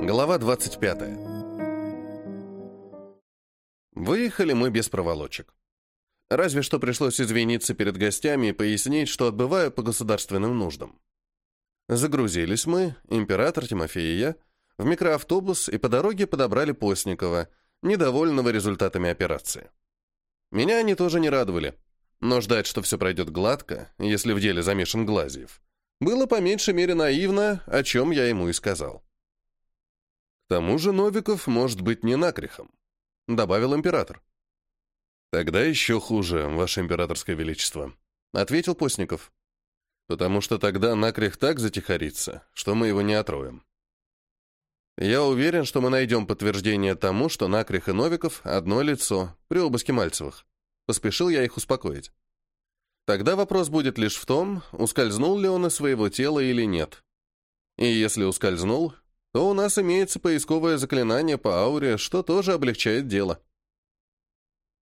Глава 25. Выехали мы без проволочек. Разве что пришлось извиниться перед гостями и пояснить, что отбываю по государственным нуждам. Загрузились мы, император Тимофей и я, в микроавтобус и по дороге подобрали Постникова, недовольного результатами операции. Меня они тоже не радовали, но ждать, что все пройдет гладко, если в деле замешан Глазьев, было по меньшей мере наивно, о чем я ему и сказал. Тому же Новиков может быть не накрехом, добавил император. Тогда еще хуже, ваше императорское величество, ответил Постников. Потому что тогда накрех так затихарится, что мы его не отроем. Я уверен, что мы найдем подтверждение тому, что Накрих и Новиков — одно лицо при обыске Мальцевых. Поспешил я их успокоить. Тогда вопрос будет лишь в том, ускользнул ли он из своего тела или нет. И если ускользнул, то у нас имеется поисковое заклинание по ауре, что тоже облегчает дело.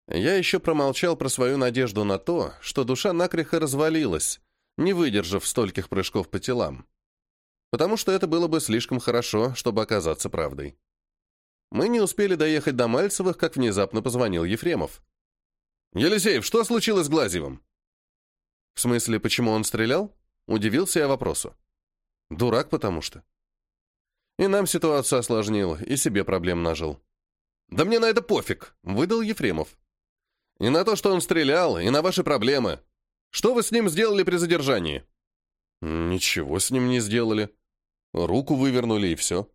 Я еще промолчал про свою надежду на то, что душа накреха развалилась, не выдержав стольких прыжков по телам потому что это было бы слишком хорошо, чтобы оказаться правдой. Мы не успели доехать до Мальцевых, как внезапно позвонил Ефремов. «Елисеев, что случилось с Глазьевым?» «В смысле, почему он стрелял?» Удивился я вопросу. «Дурак, потому что». И нам ситуацию осложнил, и себе проблем нажил. «Да мне на это пофиг», — выдал Ефремов. «И на то, что он стрелял, и на ваши проблемы. Что вы с ним сделали при задержании?» «Ничего с ним не сделали. Руку вывернули, и все».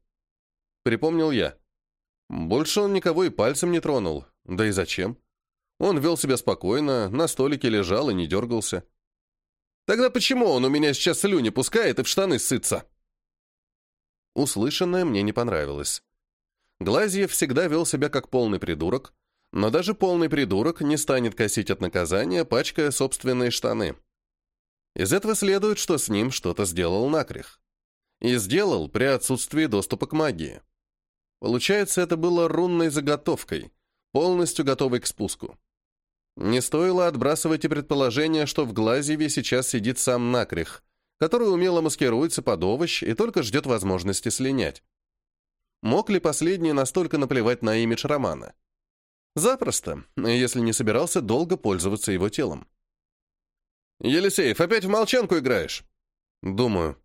Припомнил я. Больше он никого и пальцем не тронул. Да и зачем? Он вел себя спокойно, на столике лежал и не дергался. «Тогда почему он у меня сейчас слюни пускает и в штаны сытся?» Услышанное мне не понравилось. Глазьев всегда вел себя как полный придурок, но даже полный придурок не станет косить от наказания, пачкая собственные штаны. Из этого следует, что с ним что-то сделал накрех. И сделал при отсутствии доступа к магии. Получается, это было рунной заготовкой, полностью готовой к спуску. Не стоило отбрасывать и предположение, что в Глазьеве сейчас сидит сам накрех, который умело маскируется под овощ и только ждет возможности слинять. Мог ли последний настолько наплевать на имидж романа? Запросто, если не собирался долго пользоваться его телом. «Елисеев, опять в молчанку играешь?» «Думаю».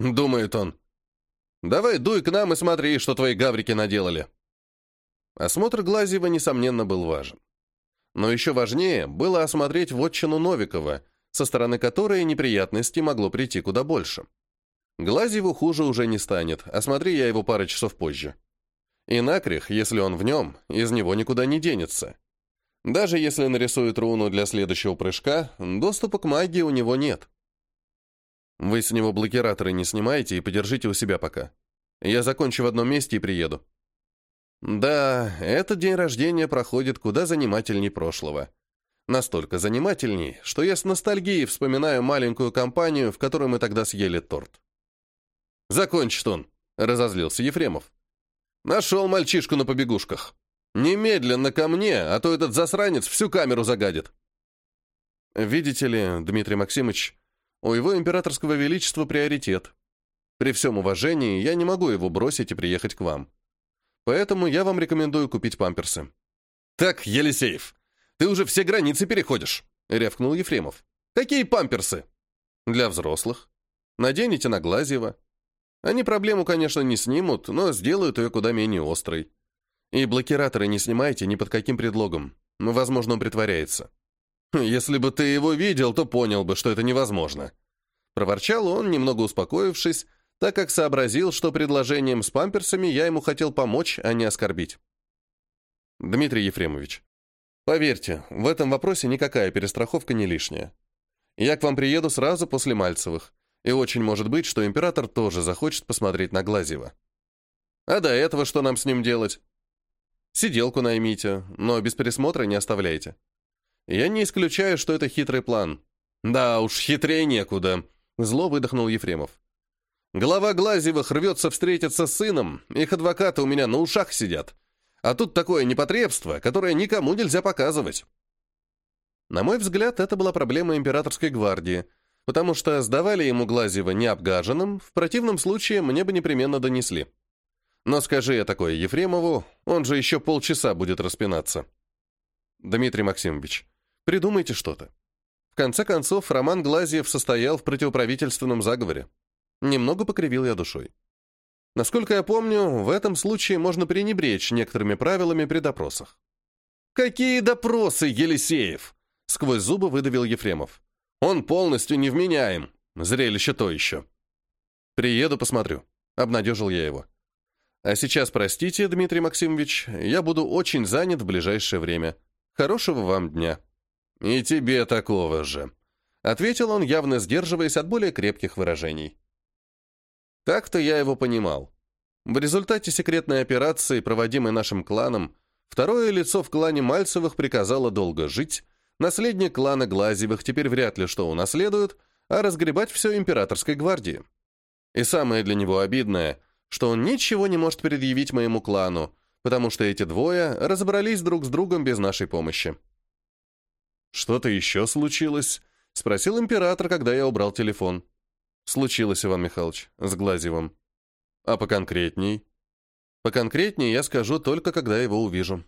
«Думает он». «Давай дуй к нам и смотри, что твои гаврики наделали». Осмотр Глазьева, несомненно, был важен. Но еще важнее было осмотреть вотчину Новикова, со стороны которой неприятностей могло прийти куда больше. Глазьеву хуже уже не станет, осмотри я его пару часов позже. И накрех, если он в нем, из него никуда не денется. Даже если нарисует руну для следующего прыжка, доступа к магии у него нет. Вы с него блокираторы не снимаете и подержите у себя пока. Я закончу в одном месте и приеду. Да, этот день рождения проходит куда занимательней прошлого. Настолько занимательней, что я с ностальгией вспоминаю маленькую компанию, в которой мы тогда съели торт. «Закончит он», — разозлился Ефремов. «Нашел мальчишку на побегушках». Немедленно ко мне, а то этот засранец всю камеру загадит. Видите ли, Дмитрий Максимович, у его императорского величества приоритет. При всем уважении я не могу его бросить и приехать к вам. Поэтому я вам рекомендую купить памперсы. Так, Елисеев, ты уже все границы переходишь, рявкнул Ефремов. Какие памперсы? Для взрослых. Наденете на Глазьева. Они проблему, конечно, не снимут, но сделают ее куда менее острой. И блокираторы не снимайте ни под каким предлогом. Возможно, он притворяется. Если бы ты его видел, то понял бы, что это невозможно. Проворчал он, немного успокоившись, так как сообразил, что предложением с памперсами я ему хотел помочь, а не оскорбить. Дмитрий Ефремович, поверьте, в этом вопросе никакая перестраховка не лишняя. Я к вам приеду сразу после Мальцевых, и очень может быть, что император тоже захочет посмотреть на Глазьева. А до этого что нам с ним делать? Сиделку наймите, но без пересмотра не оставляйте. Я не исключаю, что это хитрый план. Да уж, хитрее некуда, зло выдохнул Ефремов. Глава Глазьевых рвется встретиться с сыном, их адвокаты у меня на ушах сидят. А тут такое непотребство, которое никому нельзя показывать. На мой взгляд, это была проблема императорской гвардии, потому что сдавали ему Глазьева необгаженным, в противном случае мне бы непременно донесли. Но скажи я такое Ефремову, он же еще полчаса будет распинаться. Дмитрий Максимович, придумайте что-то. В конце концов, Роман Глазьев состоял в противоправительственном заговоре. Немного покривил я душой. Насколько я помню, в этом случае можно пренебречь некоторыми правилами при допросах. «Какие допросы, Елисеев?» — сквозь зубы выдавил Ефремов. «Он полностью невменяем. Зрелище то еще». «Приеду, посмотрю», — обнадежил я его. «А сейчас, простите, Дмитрий Максимович, я буду очень занят в ближайшее время. Хорошего вам дня». «И тебе такого же», — ответил он, явно сдерживаясь от более крепких выражений. Так-то я его понимал. В результате секретной операции, проводимой нашим кланом, второе лицо в клане Мальцевых приказало долго жить, наследник клана Глазевых теперь вряд ли что унаследует, а разгребать все императорской гвардии. И самое для него обидное, что он ничего не может предъявить моему клану, потому что эти двое разобрались друг с другом без нашей помощи. «Что-то еще случилось?» — спросил император, когда я убрал телефон. Случилось, Иван Михайлович, с Глазевым. А поконкретней? Поконкретнее я скажу только, когда его увижу.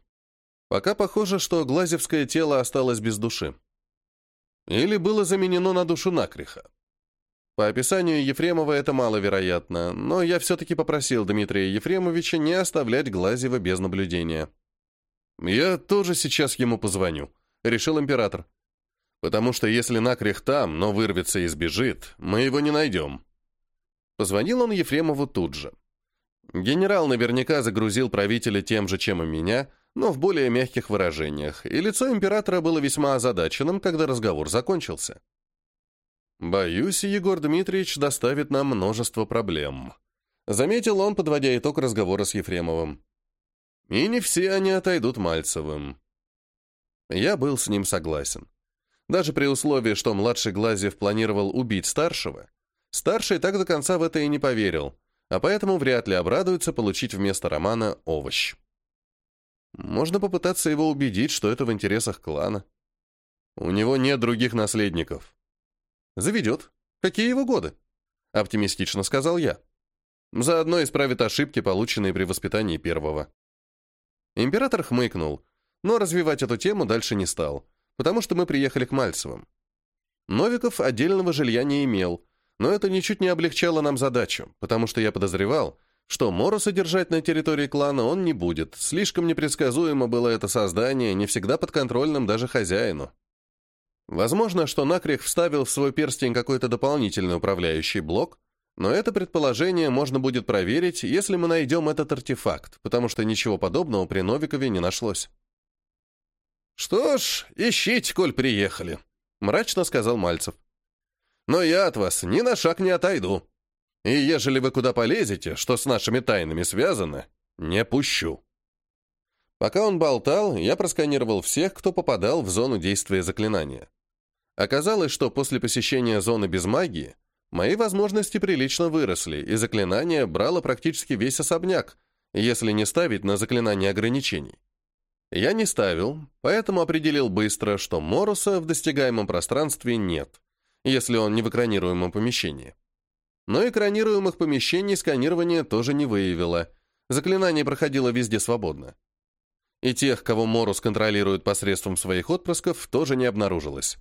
Пока похоже, что глазевское тело осталось без души. Или было заменено на душу накриха. По описанию Ефремова это маловероятно, но я все-таки попросил Дмитрия Ефремовича не оставлять Глазева без наблюдения. «Я тоже сейчас ему позвоню», — решил император. Потому что если накрех там, но вырвется и сбежит, мы его не найдем. Позвонил он Ефремову тут же. Генерал наверняка загрузил правителя тем же, чем и меня, но в более мягких выражениях, и лицо императора было весьма озадаченным, когда разговор закончился. «Боюсь, Егор Дмитриевич доставит нам множество проблем», заметил он, подводя итог разговора с Ефремовым. «И не все они отойдут Мальцевым». Я был с ним согласен. Даже при условии, что младший Глазьев планировал убить старшего, старший так до конца в это и не поверил, а поэтому вряд ли обрадуется получить вместо Романа овощ. Можно попытаться его убедить, что это в интересах клана. У него нет других наследников. Заведет. Какие его годы? Оптимистично сказал я. Заодно исправит ошибки, полученные при воспитании первого. Император хмыкнул, но развивать эту тему дальше не стал, потому что мы приехали к Мальцевым. Новиков отдельного жилья не имел, но это ничуть не облегчало нам задачу, потому что я подозревал, что Мора содержать на территории клана он не будет. Слишком непредсказуемо было это создание, не всегда подконтрольным даже хозяину. Возможно, что Накрих вставил в свой перстень какой-то дополнительный управляющий блок, но это предположение можно будет проверить, если мы найдем этот артефакт, потому что ничего подобного при Новикове не нашлось. «Что ж, ищите, коль приехали», — мрачно сказал Мальцев. «Но я от вас ни на шаг не отойду. И ежели вы куда полезете, что с нашими тайнами связано, не пущу». Пока он болтал, я просканировал всех, кто попадал в зону действия заклинания. Оказалось, что после посещения зоны без магии мои возможности прилично выросли, и заклинание брало практически весь особняк, если не ставить на заклинание ограничений. Я не ставил, поэтому определил быстро, что Моруса в достигаемом пространстве нет, если он не в экранируемом помещении. Но экранируемых помещений сканирование тоже не выявило. Заклинание проходило везде свободно. И тех, кого Морус контролирует посредством своих отпрысков, тоже не обнаружилось.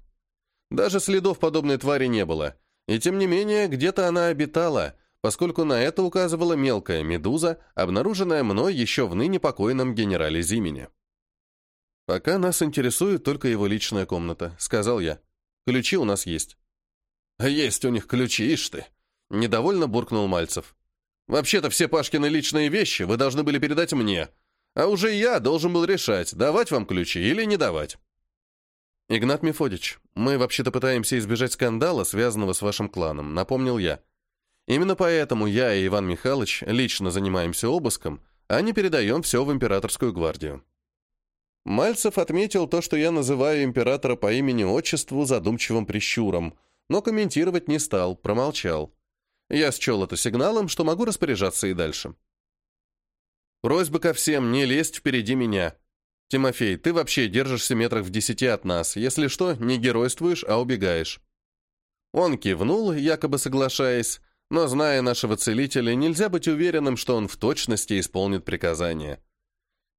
Даже следов подобной твари не было, и тем не менее где-то она обитала, поскольку на это указывала мелкая медуза, обнаруженная мной еще в ныне покойном генерале Зимине. «Пока нас интересует только его личная комната», — сказал я. «Ключи у нас есть». «Есть у них ключи, ишь ты!» — недовольно буркнул Мальцев. «Вообще-то все Пашкины личные вещи вы должны были передать мне, а уже я должен был решать, давать вам ключи или не давать». «Игнат Мефодич, мы вообще-то пытаемся избежать скандала, связанного с вашим кланом», — напомнил я. «Именно поэтому я и Иван Михайлович лично занимаемся обыском, а не передаем все в императорскую гвардию». Мальцев отметил то, что я называю императора по имени-отчеству задумчивым прищуром, но комментировать не стал, промолчал. Я счел это сигналом, что могу распоряжаться и дальше. Просьба ко всем не лезть впереди меня. Тимофей, ты вообще держишься метрах в десяти от нас. Если что, не геройствуешь, а убегаешь. Он кивнул, якобы соглашаясь, но, зная нашего целителя, нельзя быть уверенным, что он в точности исполнит приказание.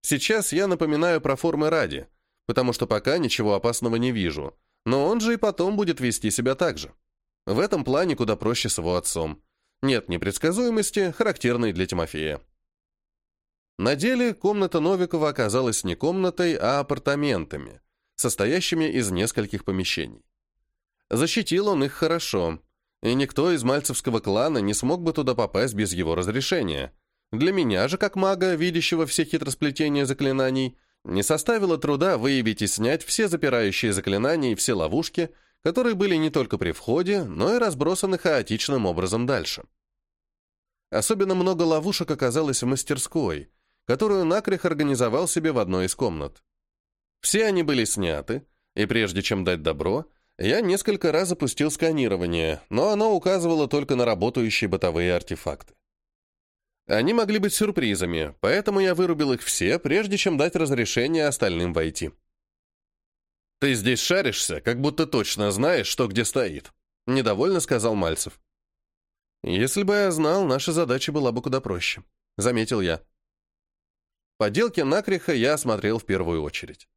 Сейчас я напоминаю про формы ради, потому что пока ничего опасного не вижу, но он же и потом будет вести себя так же. В этом плане куда проще с его отцом. Нет непредсказуемости, характерной для Тимофея. На деле комната Новикова оказалась не комнатой, а апартаментами, состоящими из нескольких помещений. Защитил он их хорошо, и никто из мальцевского клана не смог бы туда попасть без его разрешения. Для меня же, как мага, видящего все хитросплетения заклинаний, не составило труда выявить и снять все запирающие заклинания и все ловушки, которые были не только при входе, но и разбросаны хаотичным образом дальше. Особенно много ловушек оказалось в мастерской, которую Накрих организовал себе в одной из комнат. Все они были сняты, и прежде чем дать добро, я несколько раз запустил сканирование, но оно указывало только на работающие бытовые артефакты. Они могли быть сюрпризами, поэтому я вырубил их все, прежде чем дать разрешение остальным войти. «Ты здесь шаришься, как будто точно знаешь, что где стоит», — недовольно сказал Мальцев. «Если бы я знал, наша задача была бы куда проще», — заметил я. Поделки Накриха я осмотрел в первую очередь.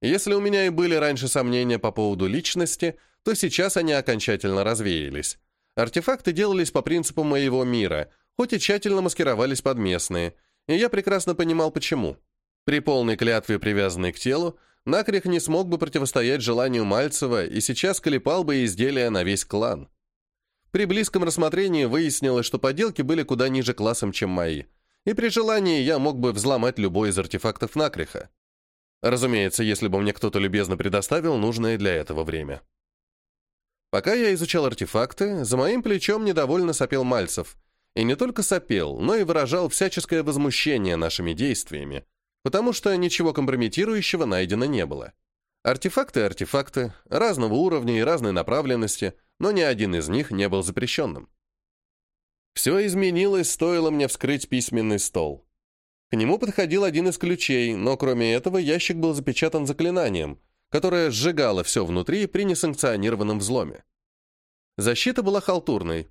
Если у меня и были раньше сомнения по поводу личности, то сейчас они окончательно развеялись. Артефакты делались по принципу моего мира, хоть и тщательно маскировались под местные, и я прекрасно понимал, почему. При полной клятве, привязанной к телу, Накрих не смог бы противостоять желанию Мальцева и сейчас клепал бы изделия на весь клан. При близком рассмотрении выяснилось, что поделки были куда ниже классом, чем мои, и при желании я мог бы взломать любой из артефактов Накриха. Разумеется, если бы мне кто-то любезно предоставил нужное для этого время. Пока я изучал артефакты, за моим плечом недовольно сопел Мальцев. И не только сопел, но и выражал всяческое возмущение нашими действиями, потому что ничего компрометирующего найдено не было. Артефакты — артефакты, разного уровня и разной направленности, но ни один из них не был запрещенным. Все изменилось, стоило мне вскрыть письменный стол. К нему подходил один из ключей, но кроме этого ящик был запечатан заклинанием, которое сжигало все внутри при несанкционированном взломе. Защита была халтурной.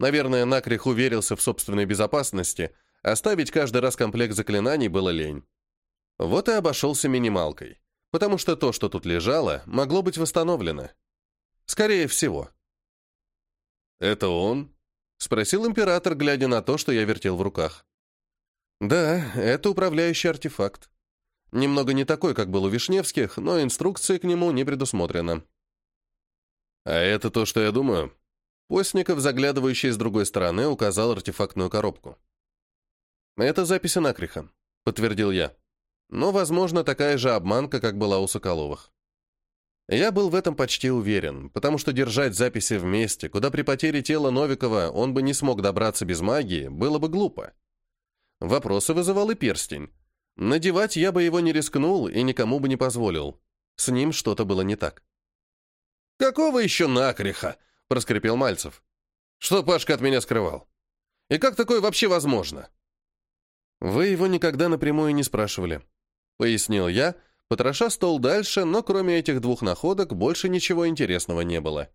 Наверное, Накрих уверился в собственной безопасности, оставить каждый раз комплект заклинаний было лень. Вот и обошелся минималкой, потому что то, что тут лежало, могло быть восстановлено. Скорее всего. «Это он?» — спросил император, глядя на то, что я вертел в руках. «Да, это управляющий артефакт. Немного не такой, как был у Вишневских, но инструкции к нему не предусмотрено». «А это то, что я думаю?» Постников, заглядывающий с другой стороны, указал артефактную коробку. «Это записи Накриха», — подтвердил я. Но, возможно, такая же обманка, как была у Соколовых. Я был в этом почти уверен, потому что держать записи вместе, куда при потере тела Новикова он бы не смог добраться без магии, было бы глупо. Вопросы вызывал и перстень. Надевать я бы его не рискнул и никому бы не позволил. С ним что-то было не так. «Какого еще накреха?» — проскрипел Мальцев. «Что Пашка от меня скрывал? И как такое вообще возможно?» «Вы его никогда напрямую не спрашивали», пояснил я, потроша стол дальше, но кроме этих двух находок больше ничего интересного не было.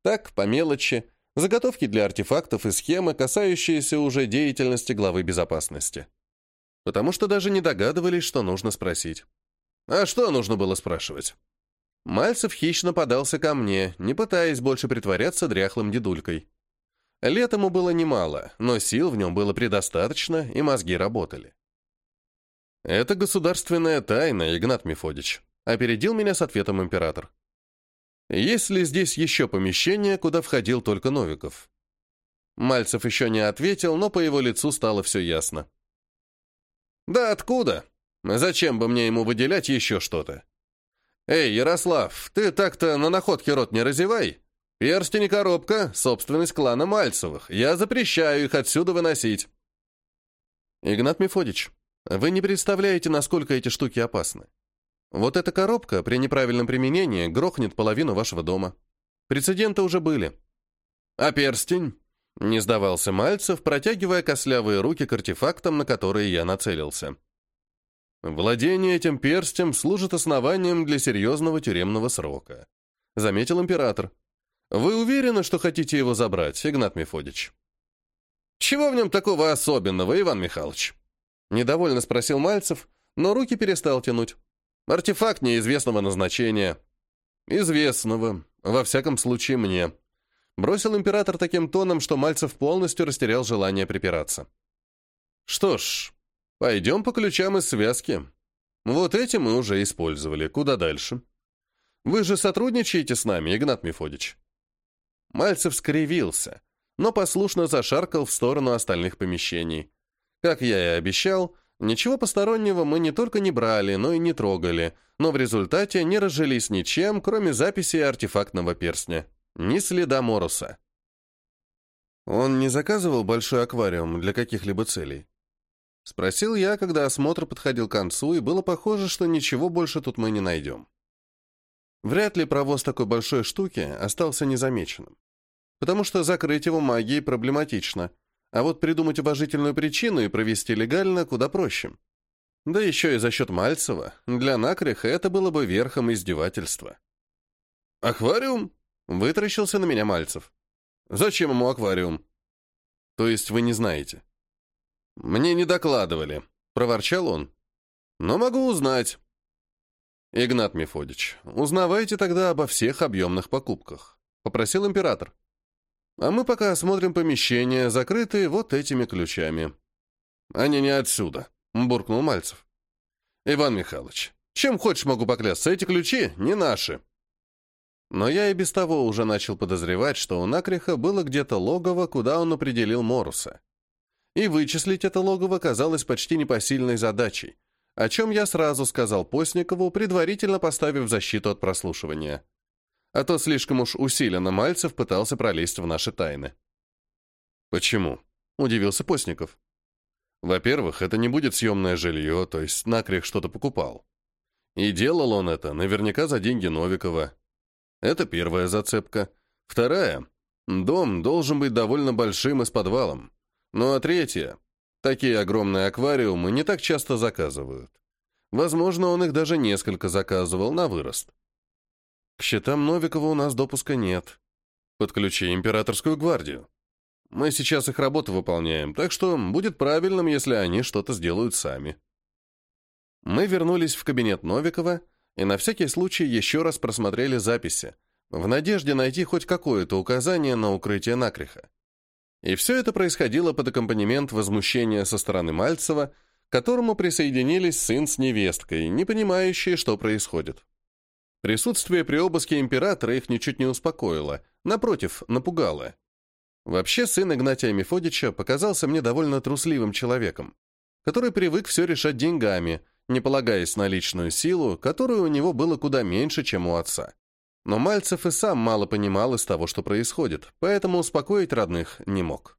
Так, по мелочи, заготовки для артефактов и схемы, касающиеся уже деятельности главы безопасности. Потому что даже не догадывались, что нужно спросить. А что нужно было спрашивать? Мальцев хищно подался ко мне, не пытаясь больше притворяться дряхлым дедулькой. Лет ему было немало, но сил в нем было предостаточно, и мозги работали. «Это государственная тайна, Игнат Мефодич», — опередил меня с ответом император. «Есть ли здесь еще помещение, куда входил только Новиков?» Мальцев еще не ответил, но по его лицу стало все ясно. «Да откуда? Зачем бы мне ему выделять еще что-то? Эй, Ярослав, ты так-то на находке рот не разевай. Перстень и коробка — собственность клана Мальцевых. Я запрещаю их отсюда выносить». «Игнат Мефодич, вы не представляете, насколько эти штуки опасны. Вот эта коробка при неправильном применении грохнет половину вашего дома. Прецеденты уже были. А перстень? Не сдавался Мальцев, протягивая кослявые руки к артефактам, на которые я нацелился. Владение этим перстем служит основанием для серьезного тюремного срока. Заметил император. Вы уверены, что хотите его забрать, Игнат Мефодич? Чего в нем такого особенного, Иван Михайлович? Недовольно спросил Мальцев, но руки перестал тянуть. Артефакт неизвестного назначения. Известного, во всяком случае мне. Бросил император таким тоном, что Мальцев полностью растерял желание припираться. Что ж, пойдем по ключам из связки. Вот эти мы уже использовали. Куда дальше? Вы же сотрудничаете с нами, Игнат Мефодич? Мальцев скривился, но послушно зашаркал в сторону остальных помещений. Как я и обещал, ничего постороннего мы не только не брали, но и не трогали, но в результате не разжились ничем, кроме записи артефактного перстня. Ни следа Моруса. Он не заказывал большой аквариум для каких-либо целей? Спросил я, когда осмотр подходил к концу, и было похоже, что ничего больше тут мы не найдем. Вряд ли провоз такой большой штуки остался незамеченным. Потому что закрыть его магией проблематично, а вот придумать уважительную причину и провести легально куда проще. Да еще и за счет Мальцева, для накреха это было бы верхом издевательства. «Аквариум?» Вытращился на меня Мальцев. «Зачем ему аквариум?» «То есть вы не знаете?» «Мне не докладывали», — проворчал он. «Но могу узнать». «Игнат Мефодич, узнавайте тогда обо всех объемных покупках», — попросил император. «А мы пока осмотрим помещения, закрытые вот этими ключами». «Они не отсюда», — буркнул Мальцев. «Иван Михайлович, чем хочешь могу поклясться, эти ключи не наши». Но я и без того уже начал подозревать, что у Накриха было где-то логово, куда он определил Моруса. И вычислить это логово казалось почти непосильной задачей, о чем я сразу сказал Постникову, предварительно поставив защиту от прослушивания. А то слишком уж усиленно Мальцев пытался пролезть в наши тайны. «Почему?» — удивился Постников. «Во-первых, это не будет съемное жилье, то есть Накрих что-то покупал. И делал он это наверняка за деньги Новикова, это первая зацепка. Вторая. Дом должен быть довольно большим и с подвалом. Ну а третья. Такие огромные аквариумы не так часто заказывают. Возможно, он их даже несколько заказывал на вырост. К счетам Новикова у нас допуска нет. Подключи императорскую гвардию. Мы сейчас их работу выполняем, так что будет правильным, если они что-то сделают сами. Мы вернулись в кабинет Новикова, и на всякий случай еще раз просмотрели записи, в надежде найти хоть какое-то указание на укрытие накриха. И все это происходило под аккомпанемент возмущения со стороны Мальцева, к которому присоединились сын с невесткой, не понимающие, что происходит. Присутствие при обыске императора их ничуть не успокоило, напротив, напугало. Вообще, сын Игнатия Мефодича показался мне довольно трусливым человеком, который привык все решать деньгами – не полагаясь на личную силу, которую у него было куда меньше, чем у отца. Но Мальцев и сам мало понимал из того, что происходит, поэтому успокоить родных не мог.